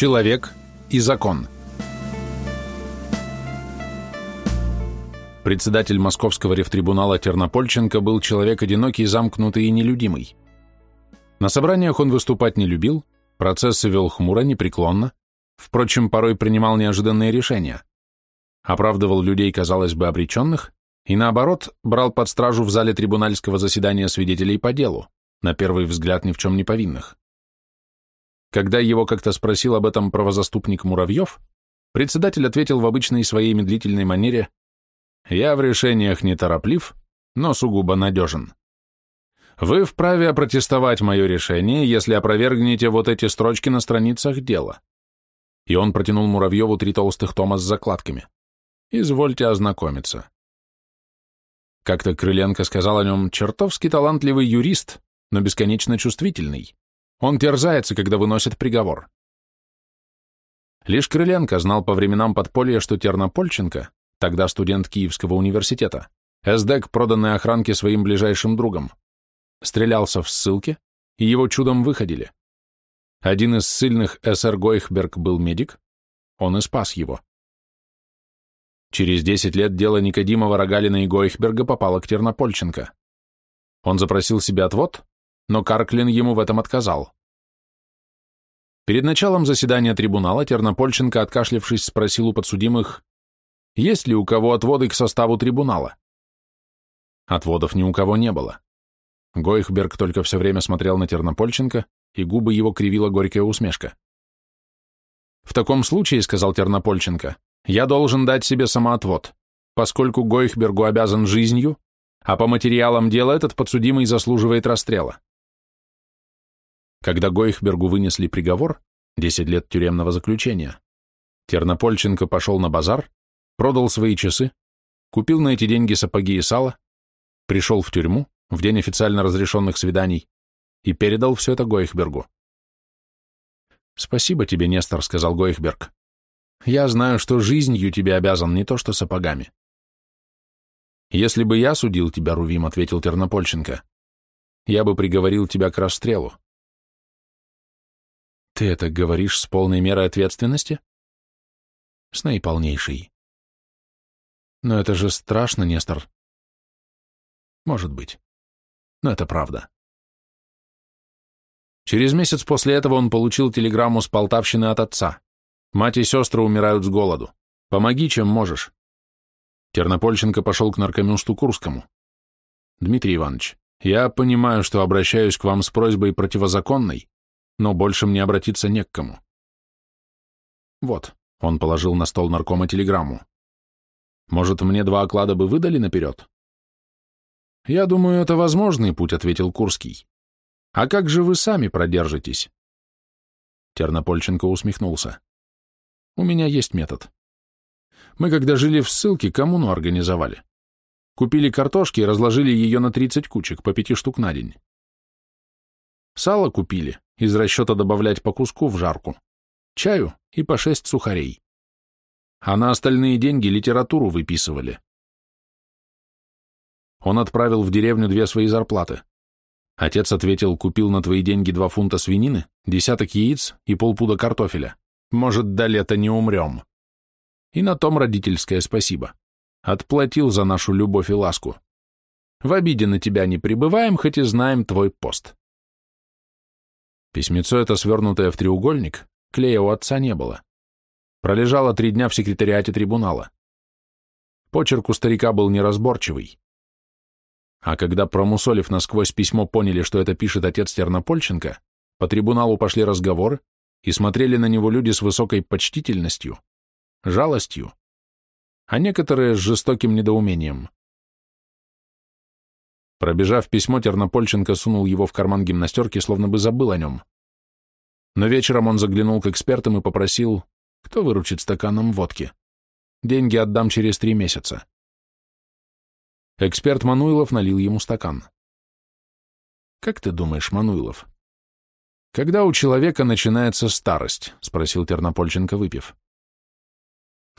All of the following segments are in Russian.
Человек и закон. Председатель Московского рефтрибунала Тернопольченко был человек одинокий, замкнутый и нелюдимый. На собраниях он выступать не любил, процессы вел хмуро, непреклонно, впрочем, порой принимал неожиданные решения. Оправдывал людей, казалось бы, обреченных, и наоборот, брал под стражу в зале трибунальского заседания свидетелей по делу, на первый взгляд ни в чем не повинных. Когда его как-то спросил об этом правозаступник Муравьев, председатель ответил в обычной своей медлительной манере «Я в решениях не тороплив, но сугубо надежен. Вы вправе опротестовать мое решение, если опровергнете вот эти строчки на страницах дела». И он протянул Муравьеву три толстых тома с закладками. «Извольте ознакомиться». Как-то Крыленко сказал о нем «чертовски талантливый юрист, но бесконечно чувствительный. Он терзается, когда выносит приговор». Лишь Крыленко знал по временам подполья, что Тернопольченко, тогда студент Киевского университета, эсдек, проданный охранке своим ближайшим другом, стрелялся в ссылке, и его чудом выходили. Один из сильных СР Гойхберг был медик, он и спас его. Через 10 лет дело Никодимова, Рогалина и Гойхберга попало к Тернопольченко. Он запросил себе отвод, но Карклин ему в этом отказал. Перед началом заседания трибунала Тернопольченко, откашлившись, спросил у подсудимых, есть ли у кого отводы к составу трибунала. Отводов ни у кого не было. Гойхберг только все время смотрел на Тернопольченко, и губы его кривила горькая усмешка. «В таком случае, — сказал Тернопольченко, я должен дать себе самоотвод, поскольку Гойхбергу обязан жизнью, а по материалам дела этот подсудимый заслуживает расстрела. Когда Гойхбергу вынесли приговор, 10 лет тюремного заключения, Тернопольченко пошел на базар, продал свои часы, купил на эти деньги сапоги и сало, пришел в тюрьму в день официально разрешенных свиданий и передал все это Гойхбергу. «Спасибо тебе, Нестор», — сказал Гойхберг. Я знаю, что жизнью тебе обязан, не то что сапогами. Если бы я судил тебя, Рувим, — ответил Тернопольченко, — я бы приговорил тебя к расстрелу. Ты это говоришь с полной мерой ответственности? С наиполнейшей. Но это же страшно, Нестор. Может быть. Но это правда. Через месяц после этого он получил телеграмму с Полтавщины от отца. Мать и сестры умирают с голоду. Помоги, чем можешь. Тернопольченко пошел к наркомюсту Курскому. Дмитрий Иванович, я понимаю, что обращаюсь к вам с просьбой противозаконной, но больше мне обратиться не к кому. Вот, он положил на стол наркома телеграмму. Может, мне два оклада бы выдали наперед? Я думаю, это возможный путь, ответил Курский. А как же вы сами продержитесь? Тернопольченко усмехнулся. У меня есть метод. Мы, когда жили в ссылке, коммуну организовали. Купили картошки и разложили ее на 30 кучек, по пяти штук на день. Сало купили, из расчета добавлять по куску в жарку. Чаю и по шесть сухарей. А на остальные деньги литературу выписывали. Он отправил в деревню две свои зарплаты. Отец ответил, купил на твои деньги два фунта свинины, десяток яиц и полпуда картофеля. Может, до лета не умрем. И на том родительское спасибо. Отплатил за нашу любовь и ласку. В обиде на тебя не пребываем, хоть и знаем твой пост. Письмецо это, свернутое в треугольник, клея у отца не было. Пролежало три дня в секретариате трибунала. Почерк у старика был неразборчивый. А когда, промусолив насквозь письмо, поняли, что это пишет отец Тернопольченко, по трибуналу пошли разговоры, и смотрели на него люди с высокой почтительностью, жалостью, а некоторые с жестоким недоумением. Пробежав письмо, Тернопольченко сунул его в карман гимнастерки, словно бы забыл о нем. Но вечером он заглянул к экспертам и попросил, кто выручит стаканом водки. Деньги отдам через три месяца. Эксперт Мануилов налил ему стакан. «Как ты думаешь, Мануилов, «Когда у человека начинается старость?» — спросил Тернопольченко, выпив.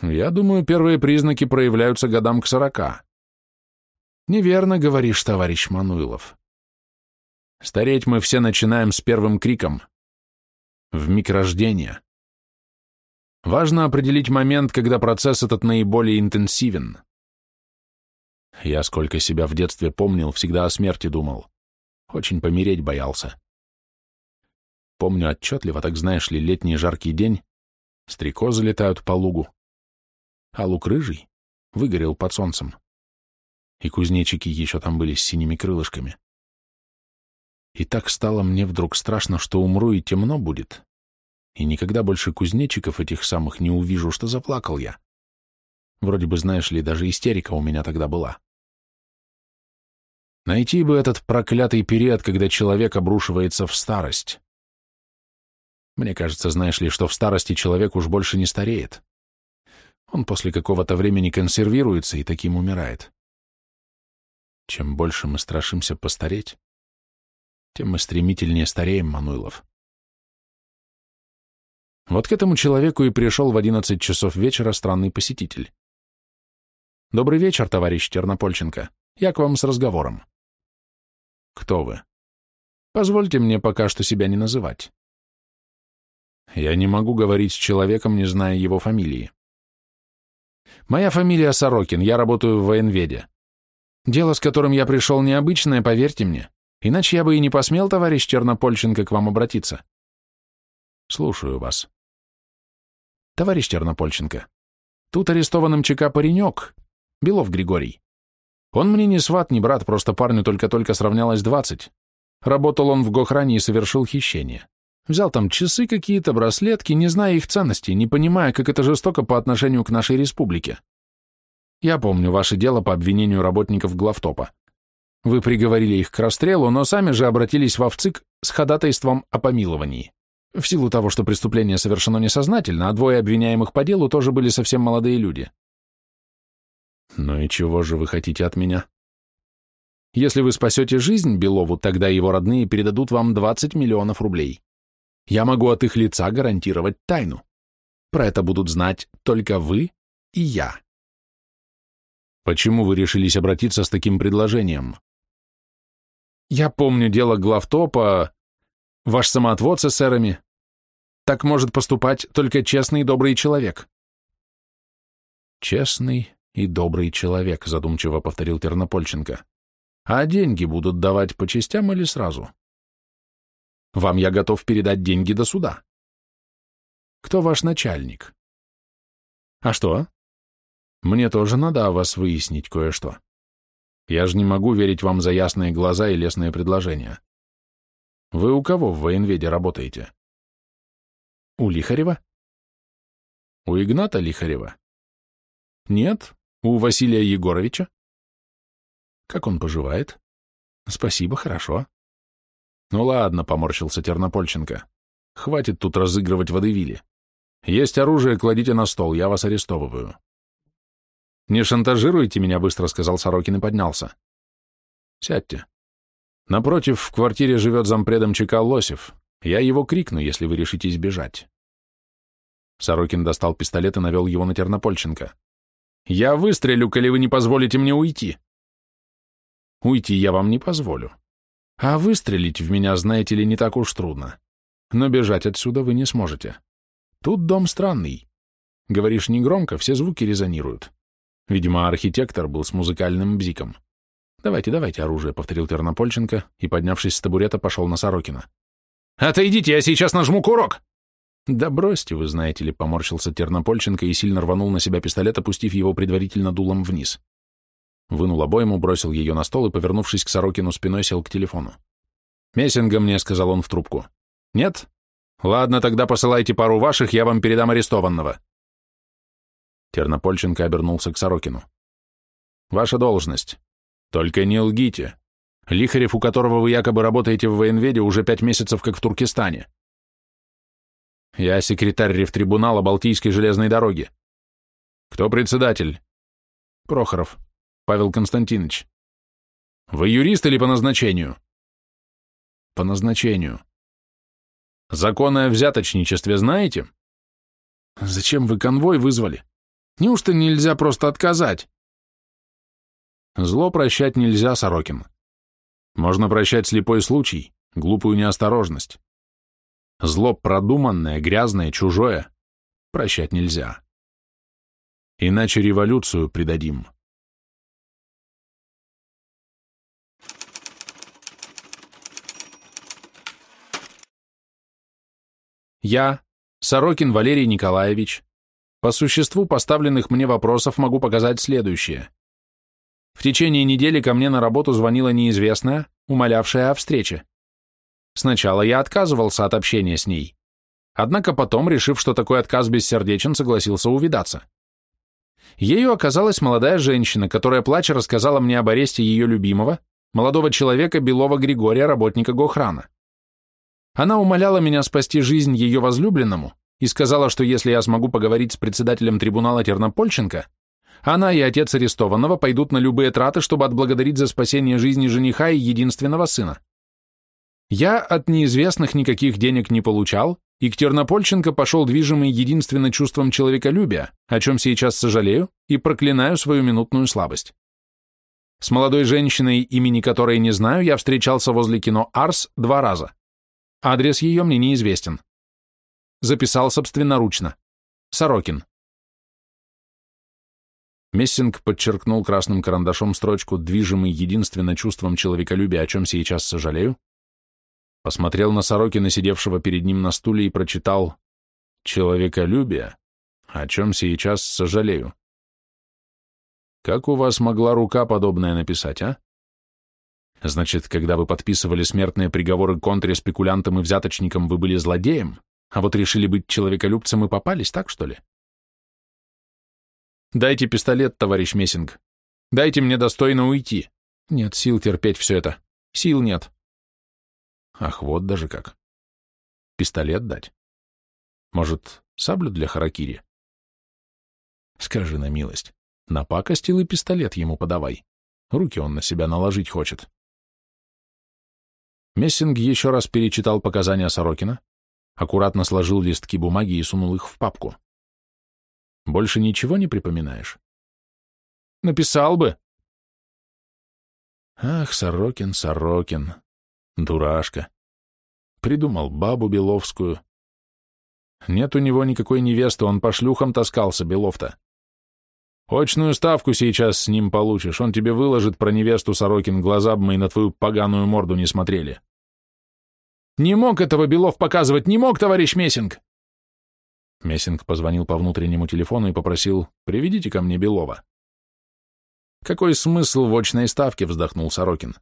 «Я думаю, первые признаки проявляются годам к сорока». «Неверно говоришь, товарищ Мануилов. Стареть мы все начинаем с первым криком. В миг рождения. Важно определить момент, когда процесс этот наиболее интенсивен. Я, сколько себя в детстве помнил, всегда о смерти думал. Очень помереть боялся. Помню отчетливо, так знаешь ли, летний жаркий день, стрекозы летают по лугу, а лук рыжий выгорел под солнцем. И кузнечики еще там были с синими крылышками. И так стало мне вдруг страшно, что умру и темно будет, и никогда больше кузнечиков этих самых не увижу, что заплакал я. Вроде бы, знаешь ли, даже истерика у меня тогда была. Найти бы этот проклятый период, когда человек обрушивается в старость. Мне кажется, знаешь ли, что в старости человек уж больше не стареет. Он после какого-то времени консервируется и таким умирает. Чем больше мы страшимся постареть, тем мы стремительнее стареем, Мануилов. Вот к этому человеку и пришел в одиннадцать часов вечера странный посетитель. «Добрый вечер, товарищ Тернопольченко. Я к вам с разговором». «Кто вы?» «Позвольте мне пока что себя не называть». «Я не могу говорить с человеком, не зная его фамилии». «Моя фамилия Сорокин, я работаю в военведе. Дело, с которым я пришел, необычное, поверьте мне. Иначе я бы и не посмел, товарищ Чернопольченко, к вам обратиться. Слушаю вас. Товарищ Тернопольченко, тут арестован МЧК паренек, Белов Григорий. Он мне не сват, не брат, просто парню только-только сравнялось двадцать. Работал он в Гохране и совершил хищение. Взял там часы какие-то, браслетки, не зная их ценностей, не понимая, как это жестоко по отношению к нашей республике. Я помню ваше дело по обвинению работников главтопа. Вы приговорили их к расстрелу, но сами же обратились в ВЦИК с ходатайством о помиловании. В силу того, что преступление совершено несознательно, а двое обвиняемых по делу тоже были совсем молодые люди. Ну и чего же вы хотите от меня? Если вы спасете жизнь Белову, тогда его родные передадут вам 20 миллионов рублей. Я могу от их лица гарантировать тайну. Про это будут знать только вы и я. Почему вы решились обратиться с таким предложением? Я помню дело главтопа, ваш самоотвод с эсерами. Так может поступать только честный и добрый человек. Честный и добрый человек, задумчиво повторил Тернопольченко. А деньги будут давать по частям или сразу? Вам я готов передать деньги до суда. Кто ваш начальник? А что? Мне тоже надо о вас выяснить кое-что. Я же не могу верить вам за ясные глаза и лестные предложения. Вы у кого в военведе работаете? У Лихарева? У Игната Лихарева? Нет, у Василия Егоровича. Как он поживает? Спасибо, хорошо. Ну ладно, поморщился Тернопольченко. Хватит тут разыгрывать водевили. Есть оружие, кладите на стол, я вас арестовываю. «Не шантажируйте меня», — быстро сказал Сорокин и поднялся. «Сядьте. Напротив, в квартире живет зампредом ЧК Лосев. Я его крикну, если вы решите избежать». Сорокин достал пистолет и навел его на Тернопольченко. «Я выстрелю, коли вы не позволите мне уйти». «Уйти я вам не позволю. А выстрелить в меня, знаете ли, не так уж трудно. Но бежать отсюда вы не сможете. Тут дом странный. Говоришь негромко, все звуки резонируют. Видимо, архитектор был с музыкальным бзиком. «Давайте, давайте оружие», — повторил Тернопольченко и, поднявшись с табурета, пошел на Сорокина. «Отойдите, я сейчас нажму курок!» «Да бросьте, вы знаете ли», — поморщился Тернопольченко и сильно рванул на себя пистолет, опустив его предварительно дулом вниз. Вынул обойму, бросил ее на стол и, повернувшись к Сорокину спиной, сел к телефону. «Мессинга мне», — сказал он в трубку. «Нет? Ладно, тогда посылайте пару ваших, я вам передам арестованного». Тернопольченко обернулся к Сорокину. «Ваша должность. Только не лгите. Лихарев, у которого вы якобы работаете в военведе, уже пять месяцев как в Туркестане. Я секретарь рефтрибунала Балтийской железной дороги. Кто председатель? Прохоров. Павел Константинович. Вы юрист или по назначению? По назначению. Законы о взяточничестве знаете? Зачем вы конвой вызвали? Неужто нельзя просто отказать? Зло прощать нельзя, Сорокин. Можно прощать слепой случай, глупую неосторожность. Зло продуманное, грязное, чужое. прощать нельзя. Иначе революцию предадим. Я, Сорокин Валерий Николаевич, по существу поставленных мне вопросов могу показать следующее. В течение недели ко мне на работу звонила неизвестная, умолявшая о встрече. Сначала я отказывался от общения с ней. Однако потом, решив, что такой отказ бессердечен, согласился увидаться. Ею оказалась молодая женщина, которая, плача, рассказала мне об аресте ее любимого, молодого человека Белова Григория, работника Гохрана. Она умоляла меня спасти жизнь ее возлюбленному и сказала, что если я смогу поговорить с председателем трибунала Тернопольченко, она и отец арестованного пойдут на любые траты, чтобы отблагодарить за спасение жизни жениха и единственного сына. Я от неизвестных никаких денег не получал, и к Тернопольченко пошел движимый единственно чувством человеколюбия, о чем сейчас сожалею и проклинаю свою минутную слабость. С молодой женщиной, имени которой не знаю, я встречался возле кино «Арс» два раза. Адрес ее мне неизвестен. Записал собственноручно. Сорокин. Мессинг подчеркнул красным карандашом строчку «движимый единственно чувством человеколюбия, о чем сейчас сожалею», посмотрел на Сорокина, сидевшего перед ним на стуле, и прочитал «человеколюбие, о чем сейчас сожалею». Как у вас могла рука подобное написать, а? Значит, когда вы подписывали смертные приговоры контре спекулянтам и взяточникам, вы были злодеем, а вот решили быть человеколюбцем и попались, так что ли? Дайте пистолет, товарищ Мессинг. Дайте мне достойно уйти. Нет сил терпеть все это. Сил нет. Ах, вот даже как. Пистолет дать? Может, саблю для харакири? Скажи на милость. Напакостил и пистолет ему подавай. Руки он на себя наложить хочет. Мессинг еще раз перечитал показания Сорокина, аккуратно сложил листки бумаги и сунул их в папку. Больше ничего не припоминаешь? Написал бы. Ах, Сорокин, Сорокин, дурашка. Придумал бабу Беловскую. Нет у него никакой невесты, он по шлюхам таскался, Белов-то. Очную ставку сейчас с ним получишь, он тебе выложит про невесту Сорокин, глаза бы мои на твою поганую морду не смотрели. Не мог этого Белов показывать, не мог, товарищ Мессинг. Мессинг позвонил по внутреннему телефону и попросил «Приведите ко мне Белова». «Какой смысл в очной ставке?» — вздохнул Сорокин.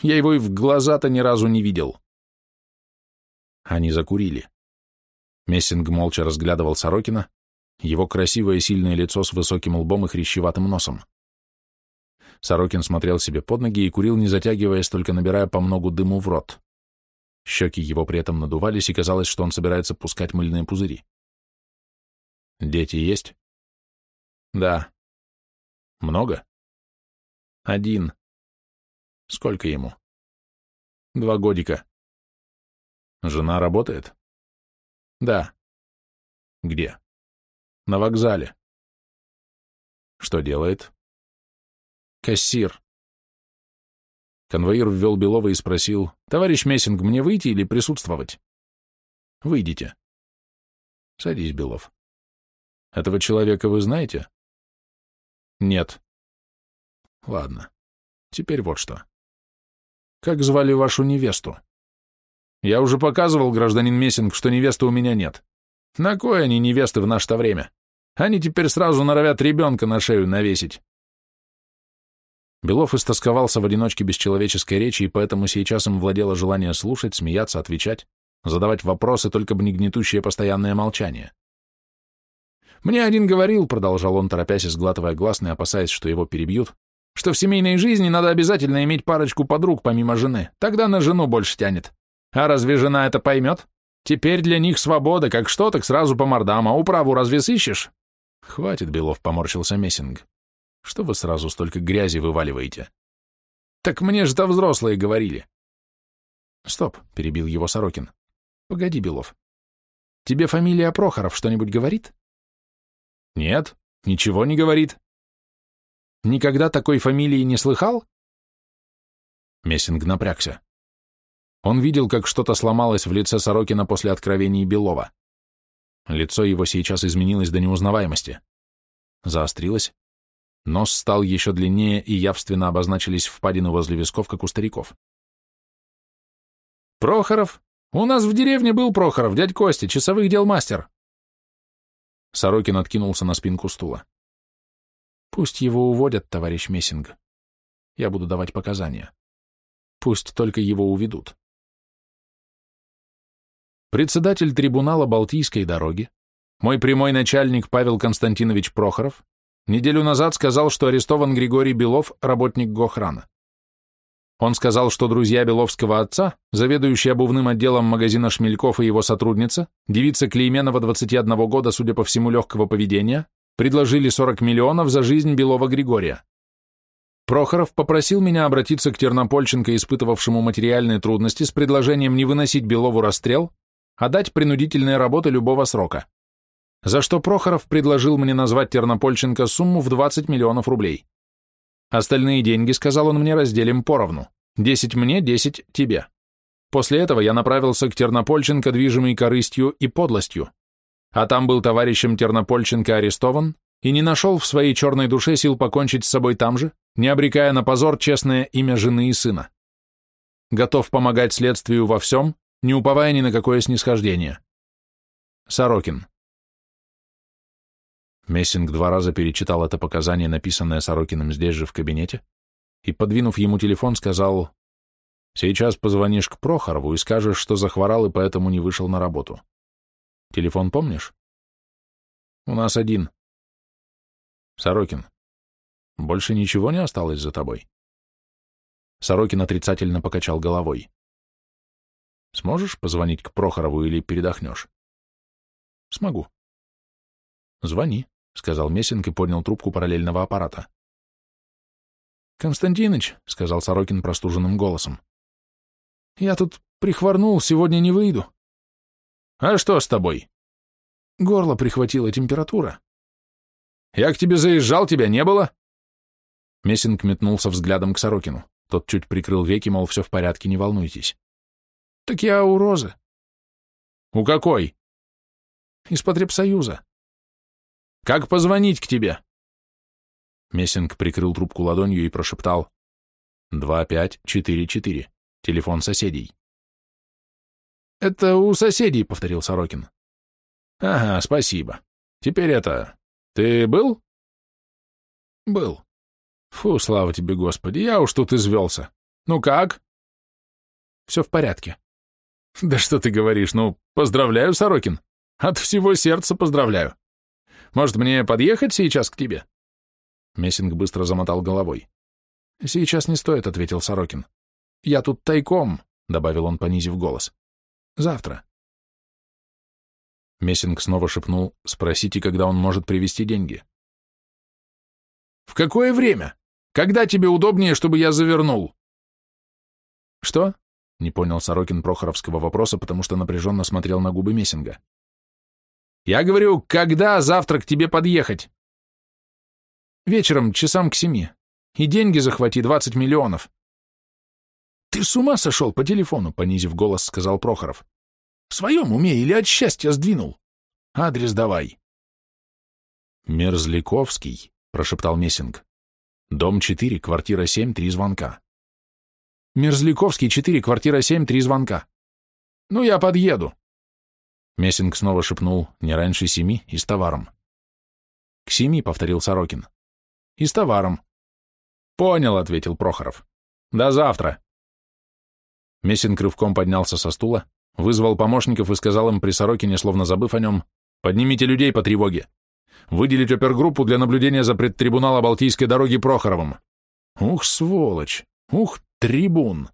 «Я его и в глаза-то ни разу не видел». Они закурили. Мессинг молча разглядывал Сорокина, его красивое сильное лицо с высоким лбом и хрящеватым носом. Сорокин смотрел себе под ноги и курил, не затягиваясь, только набирая по многу дыму в рот. Щеки его при этом надувались, и казалось, что он собирается пускать мыльные пузыри. Дети есть? Да. Много? Один. Сколько ему? Два годика. Жена работает? Да. Где? На вокзале. Что делает? Кассир. Конвоир ввел Белова и спросил, «Товарищ Мессинг, мне выйти или присутствовать?» «Выйдите». «Садись, Белов». Этого человека вы знаете? Нет. Ладно. Теперь вот что. Как звали вашу невесту? Я уже показывал, гражданин Мессинг, что невесты у меня нет. На кой они невесты в наше-то время? Они теперь сразу норовят ребенка на шею навесить. Белов истосковался в одиночке без человеческой речи, и поэтому сейчас им владело желание слушать, смеяться, отвечать, задавать вопросы, только бы не гнетущее постоянное молчание. Мне один говорил, продолжал он, торопясь и сглатывая гласные, опасаясь, что его перебьют, что в семейной жизни надо обязательно иметь парочку подруг помимо жены, тогда на жену больше тянет. А разве жена это поймет? Теперь для них свобода, как что, так сразу по мордам, а управу разве сыщешь? Хватит, Белов, поморщился Мессинг. Что вы сразу столько грязи вываливаете? Так мне же-то взрослые говорили. Стоп, перебил его Сорокин. Погоди, Белов. Тебе фамилия Прохоров что-нибудь говорит? Нет, ничего не говорит. Никогда такой фамилии не слыхал? Мессинг напрягся. Он видел, как что-то сломалось в лице Сорокина после откровений Белова. Лицо его сейчас изменилось до неузнаваемости. Заострилось. Нос стал еще длиннее, и явственно обозначились впадины возле висков, как у стариков. «Прохоров? У нас в деревне был Прохоров, дядь Костя, часовых дел мастер». Сорокин откинулся на спинку стула. «Пусть его уводят, товарищ Мессинг. Я буду давать показания. Пусть только его уведут». Председатель трибунала Балтийской дороги, мой прямой начальник Павел Константинович Прохоров, неделю назад сказал, что арестован Григорий Белов, работник Гохрана. Он сказал, что друзья Беловского отца, заведующий обувным отделом магазина Шмельков и его сотрудница, девица Клейменова 21 года, судя по всему, легкого поведения, предложили 40 миллионов за жизнь Белова Григория. Прохоров попросил меня обратиться к Тернопольченко, испытывавшему материальные трудности, с предложением не выносить Белову расстрел, а дать принудительные работы любого срока. За что Прохоров предложил мне назвать Тернопольченко сумму в 20 миллионов рублей. Остальные деньги, сказал он мне, разделим поровну. 10 мне, 10 тебе. После этого я направился к Тернопольченко, движимый корыстью и подлостью. А там был товарищем Тернопольченко арестован и не нашел в своей черной душе сил покончить с собой там же, не обрекая на позор честное имя жены и сына. Готов помогать следствию во всем, не уповая ни на какое снисхождение. Сорокин. Мессинг два раза перечитал это показание, написанное Сорокиным здесь же в кабинете, и, подвинув ему телефон, сказал, «Сейчас позвонишь к Прохорову и скажешь, что захворал и поэтому не вышел на работу. Телефон помнишь?» «У нас один». «Сорокин, больше ничего не осталось за тобой?» Сорокин отрицательно покачал головой. Сможешь позвонить к Прохорову или передохнешь? Смогу. Звони, сказал Мессинг и поднял трубку параллельного аппарата. Константиныч, сказал Сорокин простуженным голосом, я тут прихворнул, сегодня не выйду. А что с тобой? Горло прихватило температура. Я к тебе заезжал, тебя не было? Мессинг метнулся взглядом к Сорокину. Тот чуть прикрыл веки, мол, все в порядке, не волнуйтесь. Так я у Розы. У какой? Из потребсоюза. Как позвонить к тебе? Мессинг прикрыл трубку ладонью и прошептал. «Два пять четыре четыре. Телефон соседей». «Это у соседей», — повторил Сорокин. «Ага, спасибо. Теперь это... Ты был?» «Был». «Фу, слава тебе, Господи, я уж тут извелся. Ну как?» «Все в порядке». Да что ты говоришь, ну, поздравляю, Сорокин. От всего сердца поздравляю. Может, мне подъехать сейчас к тебе? Мессинг быстро замотал головой. Сейчас не стоит, ответил Сорокин. Я тут тайком, добавил он, понизив голос. Завтра. Мессинг снова шепнул, спросите, когда он может привезти деньги. В какое время? Когда тебе удобнее, чтобы я завернул? Что? Не понял Сорокин Прохоровского вопроса, потому что напряженно смотрел на губы Мессинга. «Я говорю, когда завтра к тебе подъехать?» «Вечером, часам к семи. И деньги захвати, двадцать миллионов». «Ты с ума сошел по телефону?» — понизив голос, сказал Прохоров. «В своем уме или от счастья сдвинул? Адрес давай». «Мерзляковский», — прошептал Мессинг. «Дом 4, квартира 7, три звонка». Мерзляковский, 4, квартира 7, три звонка. Ну, я подъеду. Мессинг снова шепнул, не раньше семи и с товаром. К семи, повторил Сорокин. И с товаром. Понял, ответил Прохоров. До завтра. Мессинг рывком поднялся со стула, вызвал помощников и сказал им при Сорокине, словно забыв о нем, «Поднимите людей по тревоге. Выделить опергруппу для наблюдения за предтрибунала Балтийской дороги Прохоровым». Ух, сволочь! Ух Трибун.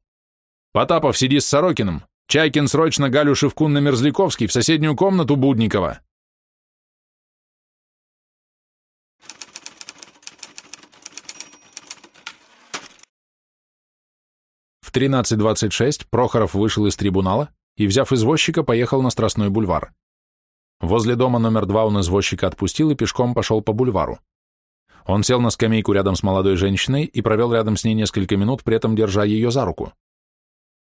Потапов, сиди с Сорокиным. Чайкин срочно Галю Шевкун на Мерзляковский в соседнюю комнату Будникова. В 13.26 Прохоров вышел из трибунала и, взяв извозчика, поехал на Страстной бульвар. Возле дома номер два он извозчика отпустил и пешком пошел по бульвару. Он сел на скамейку рядом с молодой женщиной и провел рядом с ней несколько минут, при этом держа ее за руку.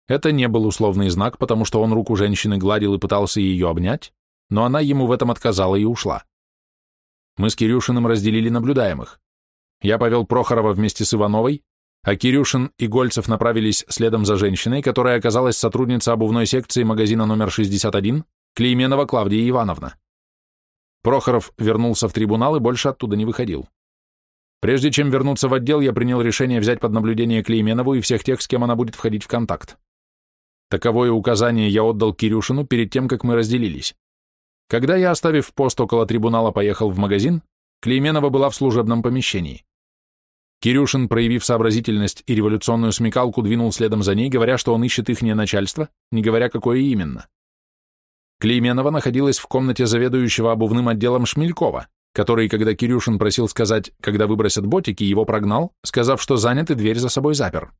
Это не был условный знак, потому что он руку женщины гладил и пытался ее обнять, но она ему в этом отказала и ушла. Мы с Кирюшиным разделили наблюдаемых. Я повел Прохорова вместе с Ивановой, а Кирюшин и Гольцев направились следом за женщиной, которая оказалась сотрудницей обувной секции магазина номер 61, Клейменова Клавдия Ивановна. Прохоров вернулся в трибунал и больше оттуда не выходил. Прежде чем вернуться в отдел, я принял решение взять под наблюдение Клейменову и всех тех, с кем она будет входить в контакт. Таковое указание я отдал Кирюшину перед тем, как мы разделились. Когда я, оставив пост около трибунала, поехал в магазин, Клейменова была в служебном помещении. Кирюшин, проявив сообразительность и революционную смекалку, двинул следом за ней, говоря, что он ищет ихнее начальство, не говоря, какое именно. Клейменова находилась в комнате заведующего обувным отделом Шмелькова, который, когда Кирюшин просил сказать, когда выбросят ботики, его прогнал, сказав, что занят и дверь за собой запер.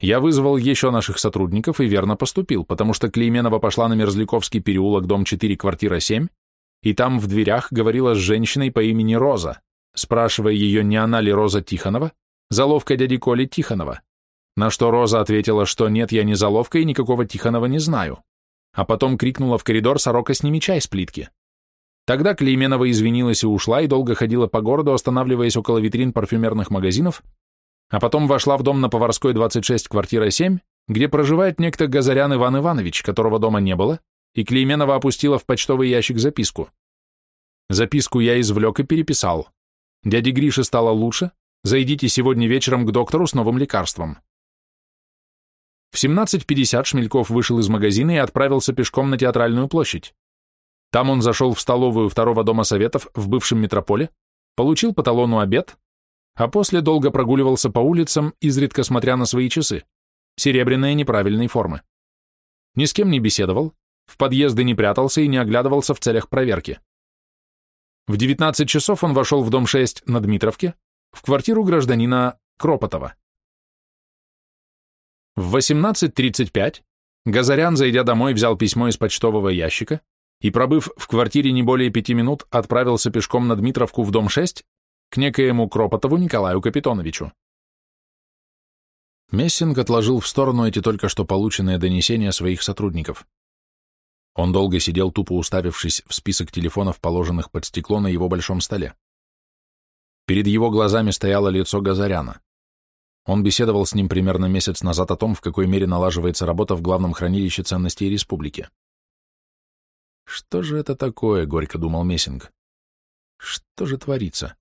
Я вызвал еще наших сотрудников и верно поступил, потому что Клейменова пошла на Мерзляковский переулок, дом 4, квартира 7, и там в дверях говорила с женщиной по имени Роза, спрашивая ее, не она ли Роза Тихонова, заловка дяди Коли Тихонова, на что Роза ответила, что нет, я не заловка и никакого Тихонова не знаю, а потом крикнула в коридор «Сорока, сними чай с плитки». Тогда Клейменова извинилась и ушла, и долго ходила по городу, останавливаясь около витрин парфюмерных магазинов, а потом вошла в дом на Поварской, 26, квартира 7, где проживает некто Газарян Иван Иванович, которого дома не было, и Клейменова опустила в почтовый ящик записку. Записку я извлек и переписал. Дяде Грише стало лучше, зайдите сегодня вечером к доктору с новым лекарством. В 17.50 Шмельков вышел из магазина и отправился пешком на Театральную площадь. Там он зашел в столовую второго дома советов в бывшем метрополе, получил по талону обед, а после долго прогуливался по улицам, изредка смотря на свои часы, серебряные неправильной формы. Ни с кем не беседовал, в подъезды не прятался и не оглядывался в целях проверки. В 19 часов он вошел в дом 6 на Дмитровке, в квартиру гражданина Кропотова. В 18.35 Газарян, зайдя домой, взял письмо из почтового ящика и, пробыв в квартире не более пяти минут, отправился пешком на Дмитровку в дом 6 к некоему Кропотову Николаю Капитоновичу. Мессинг отложил в сторону эти только что полученные донесения своих сотрудников. Он долго сидел, тупо уставившись в список телефонов, положенных под стекло на его большом столе. Перед его глазами стояло лицо Газаряна. Он беседовал с ним примерно месяц назад о том, в какой мере налаживается работа в главном хранилище ценностей республики. «Что же это такое?» — горько думал Мессинг. «Что же творится?»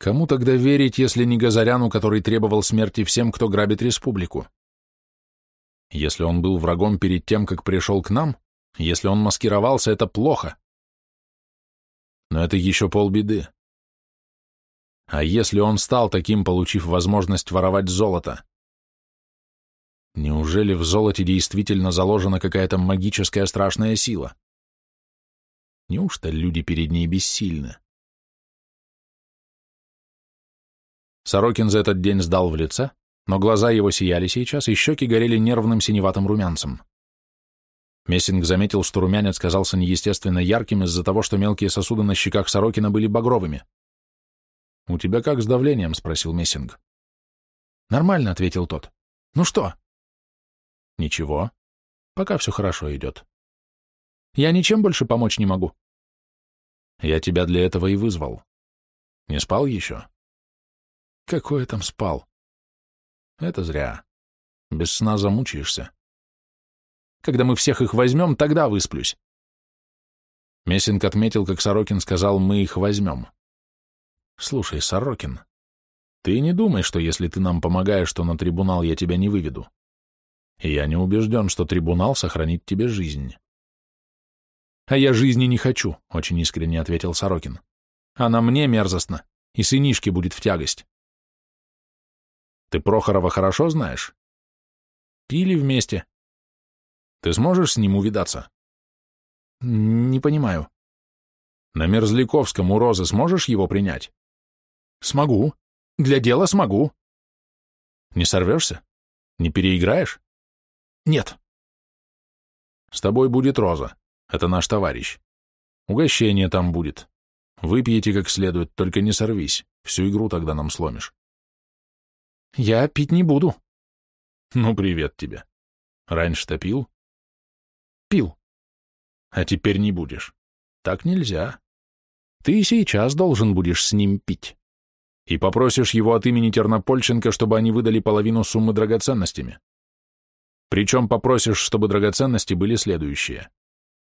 Кому тогда верить, если не Газаряну, который требовал смерти всем, кто грабит республику? Если он был врагом перед тем, как пришел к нам, если он маскировался, это плохо. Но это еще полбеды. А если он стал таким, получив возможность воровать золото? Неужели в золоте действительно заложена какая-то магическая страшная сила? Неужто люди перед ней бессильны? Сорокин за этот день сдал в лице, но глаза его сияли сейчас, и щеки горели нервным синеватым румянцем. Мессинг заметил, что румянец казался неестественно ярким из-за того, что мелкие сосуды на щеках Сорокина были багровыми. «У тебя как с давлением?» — спросил Мессинг. «Нормально», — ответил тот. «Ну что?» «Ничего. Пока все хорошо идет. Я ничем больше помочь не могу». «Я тебя для этого и вызвал. Не спал еще?» Какой там спал? Это зря. Без сна замучаешься. Когда мы всех их возьмем, тогда высплюсь. Мессинг отметил, как Сорокин сказал, мы их возьмем. Слушай, Сорокин, ты не думай, что если ты нам помогаешь, то на трибунал я тебя не выведу. И я не убежден, что трибунал сохранит тебе жизнь. А я жизни не хочу, очень искренне ответил Сорокин. Она мне мерзостна, и сынишке будет в тягость. Ты Прохорова хорошо знаешь? Пили вместе. Ты сможешь с ним увидаться? Не понимаю. На Мерзляковском у Розы сможешь его принять? Смогу. Для дела смогу. Не сорвешься? Не переиграешь? Нет. С тобой будет Роза. Это наш товарищ. Угощение там будет. Выпьете как следует, только не сорвись. Всю игру тогда нам сломишь. Я пить не буду. Ну, привет тебе. Раньше-то пил? Пил. а теперь не будешь. Так нельзя. Ты сейчас должен будешь с ним пить. И попросишь его от имени Тернопольченко, чтобы они выдали половину суммы драгоценностями. Причем попросишь, чтобы драгоценности были следующие.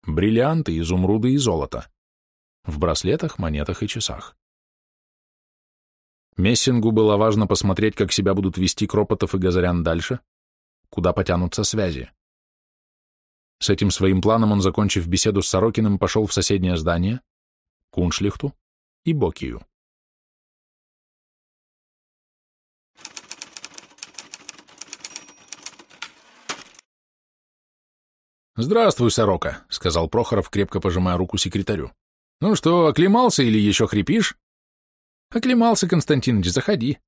Бриллианты, изумруды и золото. В браслетах, монетах и часах. Мессингу было важно посмотреть, как себя будут вести Кропотов и Газарян дальше, куда потянутся связи. С этим своим планом он, закончив беседу с Сорокиным, пошел в соседнее здание, Куншлихту и Бокию. «Здравствуй, сорока», — сказал Прохоров, крепко пожимая руку секретарю. «Ну что, оклемался или еще хрипишь?» «Оклемался, Константинович, заходи».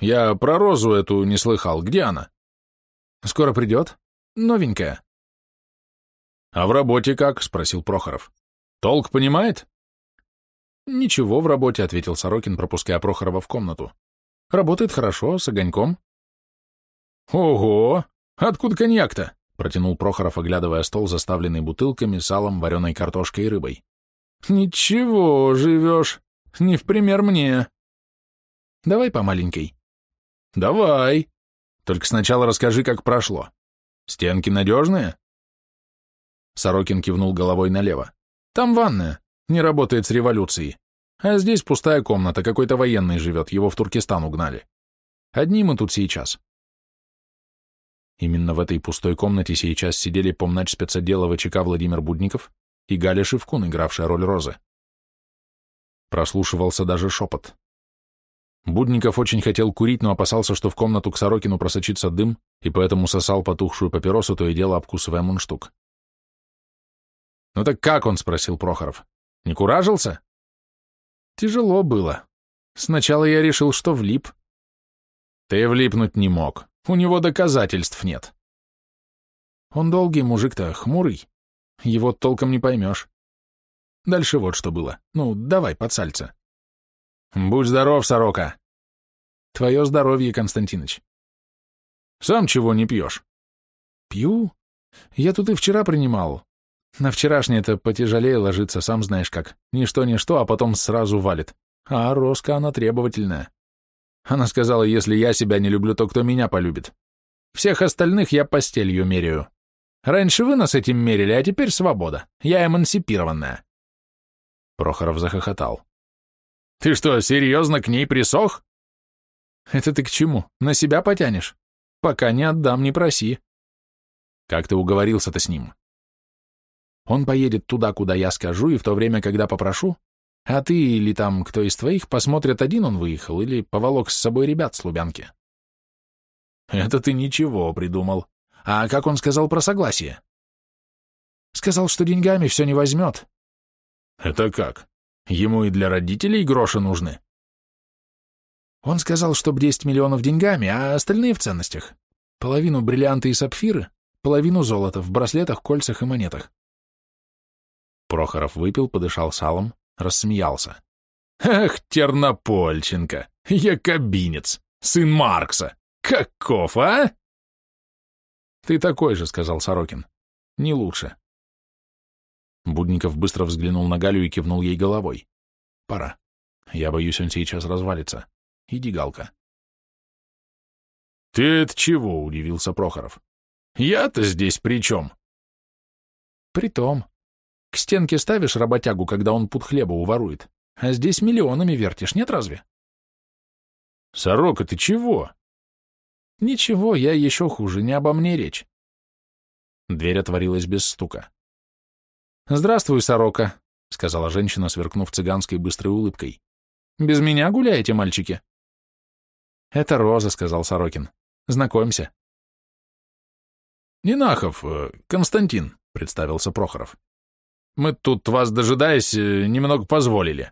«Я про розу эту не слыхал. Где она?» «Скоро придет. Новенькая». «А в работе как?» — спросил Прохоров. «Толк понимает?» «Ничего в работе», — ответил Сорокин, пропуская Прохорова в комнату. «Работает хорошо, с огоньком». «Ого! Откуда коньяк-то?» — протянул Прохоров, оглядывая стол, заставленный бутылками, салом, вареной картошкой и рыбой. «Ничего, живешь. Не в пример мне». «Давай по маленькой». «Давай. Только сначала расскажи, как прошло. Стенки надежные?» Сорокин кивнул головой налево. «Там ванная. Не работает с революцией. А здесь пустая комната, какой-то военный живет, его в Туркестан угнали. Одни мы тут сейчас». Именно в этой пустой комнате сейчас сидели помнач спецотдела ВЧК Владимир Будников и Галя Шевкун, игравшая роль Розы. Прослушивался даже шепот. Будников очень хотел курить, но опасался, что в комнату к Сорокину просочится дым, и поэтому сосал потухшую папиросу, то и дело обкусывая мундштук. «Ну так как он?» — спросил Прохоров. «Не куражился?» «Тяжело было. Сначала я решил, что влип». «Ты влипнуть не мог. У него доказательств нет». «Он долгий мужик-то, хмурый. Его толком не поймешь. Дальше вот что было. Ну, давай, под сальце». «Будь здоров, сорока». «Твое здоровье, Константиныч». «Сам чего не пьешь?» «Пью. Я тут и вчера принимал. На вчерашнее-то потяжелее ложится, сам знаешь как. Ничто-ничто, а потом сразу валит. А Роска, она требовательная. Она сказала, если я себя не люблю, то кто меня полюбит? Всех остальных я постелью меряю. Раньше вы нас этим мерили, а теперь свобода. Я эмансипированная. Прохоров захохотал. Ты что, серьезно к ней присох? Это ты к чему? На себя потянешь? Пока не отдам, не проси. Как ты уговорился-то с ним? Он поедет туда, куда я скажу, и в то время, когда попрошу, а ты или там кто из твоих посмотрят, один он выехал или поволок с собой ребят с Лубянки. Это ты ничего придумал. А как он сказал про согласие? Сказал, что деньгами все не возьмет. Это как? Ему и для родителей гроши нужны? Он сказал, что 10 миллионов деньгами, а остальные в ценностях. Половину бриллианты и сапфиры, половину золота в браслетах, кольцах и монетах. Прохоров выпил, подышал салом, рассмеялся. «Ах, Тернопольченко! Якобинец! Сын Маркса! Каков, а?» «Ты такой же», — сказал Сорокин. «Не лучше». Будников быстро взглянул на Галю и кивнул ей головой. «Пора. Я боюсь, он сейчас развалится. Иди, Галка». «Ты это чего?» — удивился Прохоров. «Я-то здесь при чем?» «При том. К стенке ставишь работягу, когда он пуд хлеба уворует, а здесь миллионами вертишь, нет разве? Сорока, ты чего? Ничего, я еще хуже, не обо мне речь. Дверь отворилась без стука. «Здравствуй, сорока», — сказала женщина, сверкнув цыганской быстрой улыбкой. «Без меня гуляете, мальчики?» «Это Роза», — сказал Сорокин. «Знакомься». «Нинахов, э, Константин», — представился Прохоров. Мы тут вас, дожидаясь, э, немного позволили.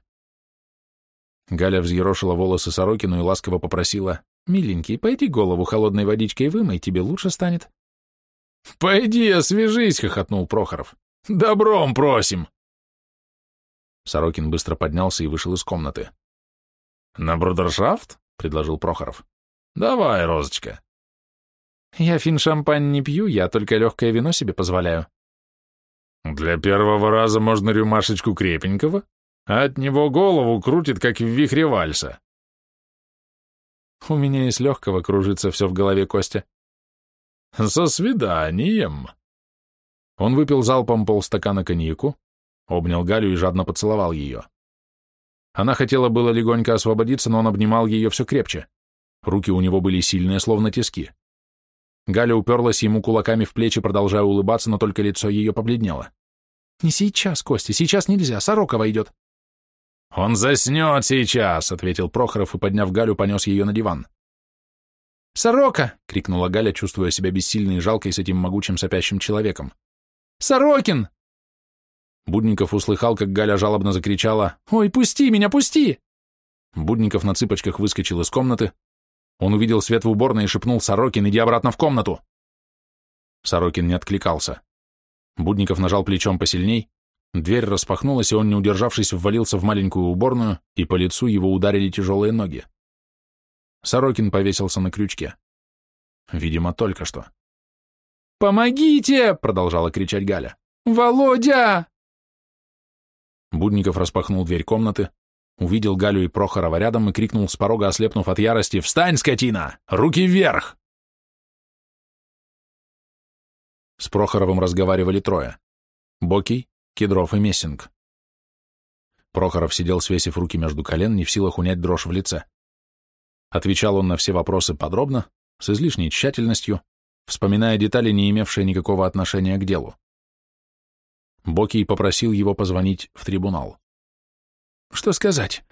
Галя взъерошила волосы Сорокину и ласково попросила, «Миленький, пойди голову холодной водичкой вымой, тебе лучше станет». «Пойди, освежись», — хохотнул Прохоров. «Добром просим». Сорокин быстро поднялся и вышел из комнаты. «На брудершафт?» — предложил Прохоров. «Давай, Розочка». «Я фин-шампань не пью, я только легкое вино себе позволяю». Для первого раза можно рюмашечку крепенького, от него голову крутит, как в вихре вальса. У меня и с легкого кружится все в голове Костя. Со свиданием. Он выпил залпом полстакана коньяку, обнял Галю и жадно поцеловал ее. Она хотела было легонько освободиться, но он обнимал ее все крепче. Руки у него были сильные, словно тиски. Галя уперлась ему кулаками в плечи, продолжая улыбаться, но только лицо ее побледнело. «Не сейчас, Костя, сейчас нельзя, Сорокова идет». «Он заснет сейчас», — ответил Прохоров и, подняв Галю, понес ее на диван. «Сорока!» — крикнула Галя, чувствуя себя бессильной и жалкой с этим могучим сопящим человеком. «Сорокин!» Будников услыхал, как Галя жалобно закричала «Ой, пусти меня, пусти!» Будников на цыпочках выскочил из комнаты. Он увидел свет в уборной и шепнул «Сорокин, иди обратно в комнату!» Сорокин не откликался. Будников нажал плечом посильней, дверь распахнулась, и он, не удержавшись, ввалился в маленькую уборную, и по лицу его ударили тяжелые ноги. Сорокин повесился на крючке. Видимо, только что. «Помогите!» — продолжала кричать Галя. «Володя!» Будников распахнул дверь комнаты, увидел Галю и Прохорова рядом и крикнул с порога, ослепнув от ярости, «Встань, скотина! Руки вверх!» С Прохоровым разговаривали трое. Бокий, Кедров и Мессинг. Прохоров сидел, свесив руки между колен, не в силах унять дрожь в лице. Отвечал он на все вопросы подробно, с излишней тщательностью, вспоминая детали, не имевшие никакого отношения к делу. Бокий попросил его позвонить в трибунал. «Что сказать?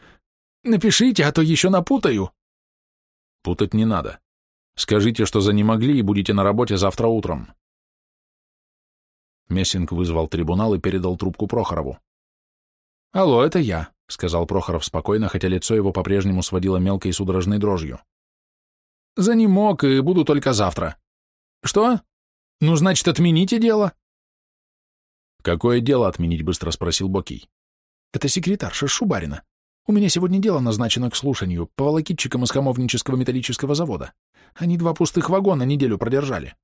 Напишите, а то еще напутаю». «Путать не надо. Скажите, что за не могли и будете на работе завтра утром». Мессинг вызвал трибунал и передал трубку Прохорову. «Алло, это я», — сказал Прохоров спокойно, хотя лицо его по-прежнему сводило мелкой судорожной дрожью. «За не мог и буду только завтра». «Что? Ну, значит, отмените дело?» «Какое дело отменить?» — быстро спросил Бокий. «Это секретарша Шубарина. У меня сегодня дело назначено к слушанию по волокитчикам из Хамовнического металлического завода. Они два пустых вагона неделю продержали».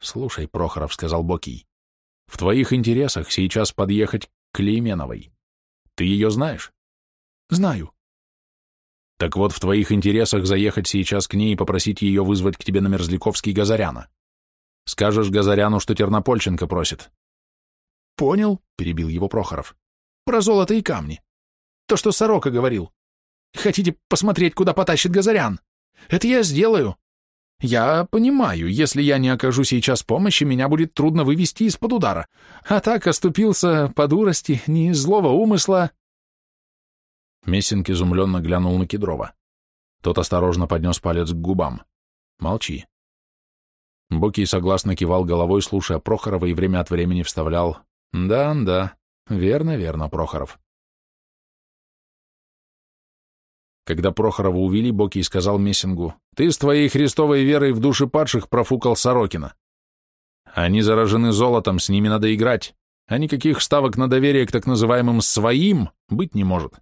«Слушай, Прохоров», — сказал Бокий, — «в твоих интересах сейчас подъехать к Клейменовой. Ты ее знаешь?» «Знаю». «Так вот, в твоих интересах заехать сейчас к ней и попросить ее вызвать к тебе на Мерзляковский Газаряна. Скажешь Газаряну, что Тернопольченко просит. «Понял», — перебил его Прохоров. «Про золото и камни. То, что Сорока говорил. Хотите посмотреть, куда потащит Газарян? Это я сделаю. Я понимаю, если я не окажу сейчас помощи, меня будет трудно вывести из-под удара. А так оступился по дурости, не из злого умысла». Мессинг изумленно глянул на Кедрова. Тот осторожно поднес палец к губам. «Молчи». Бокий согласно кивал головой, слушая Прохорова, и время от времени вставлял да, да, верно, верно, Прохоров. Когда Прохорова увели, Бокий сказал Мессингу, «Ты с твоей христовой верой в души падших профукал Сорокина. Они заражены золотом, с ними надо играть, а никаких ставок на доверие к так называемым «своим» быть не может.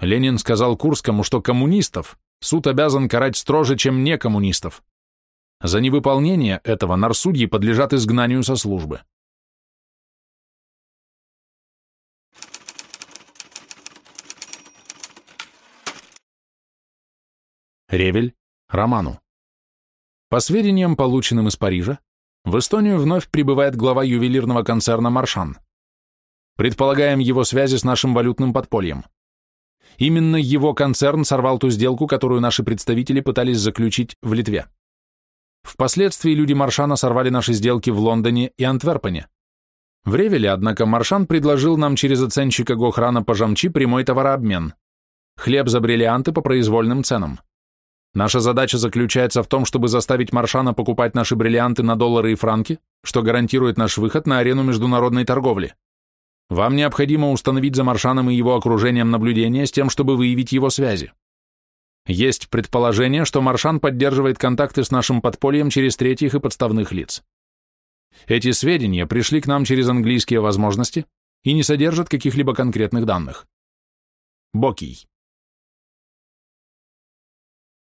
Ленин сказал Курскому, что коммунистов суд обязан карать строже, чем некоммунистов. За невыполнение этого нарсудьи подлежат изгнанию со службы. Ревель, Роману. По сведениям, полученным из Парижа, в Эстонию вновь прибывает глава ювелирного концерна «Маршан». Предполагаем его связи с нашим валютным подпольем. Именно его концерн сорвал ту сделку, которую наши представители пытались заключить в Литве. Впоследствии люди Маршана сорвали наши сделки в Лондоне и Антверпене. В Ревеле, однако, Маршан предложил нам через оценщика Гохрана Пожамчи прямой товарообмен. Хлеб за бриллианты по произвольным ценам. Наша задача заключается в том, чтобы заставить Маршана покупать наши бриллианты на доллары и франки, что гарантирует наш выход на арену международной торговли. Вам необходимо установить за Маршаном и его окружением наблюдение с тем, чтобы выявить его связи. Есть предположение, что Маршан поддерживает контакты с нашим подпольем через третьих и подставных лиц. Эти сведения пришли к нам через английские возможности и не содержат каких-либо конкретных данных. Бокий.